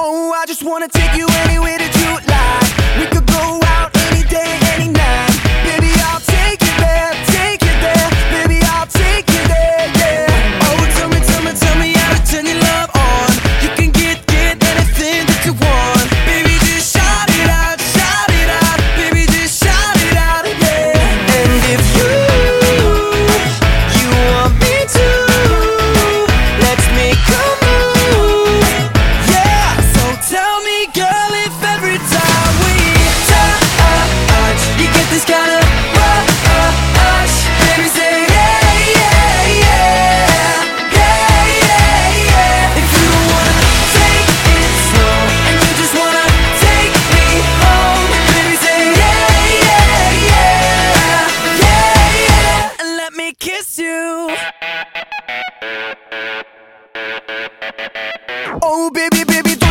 Oh, I just wanna take you anywhere that you like. baby, baby,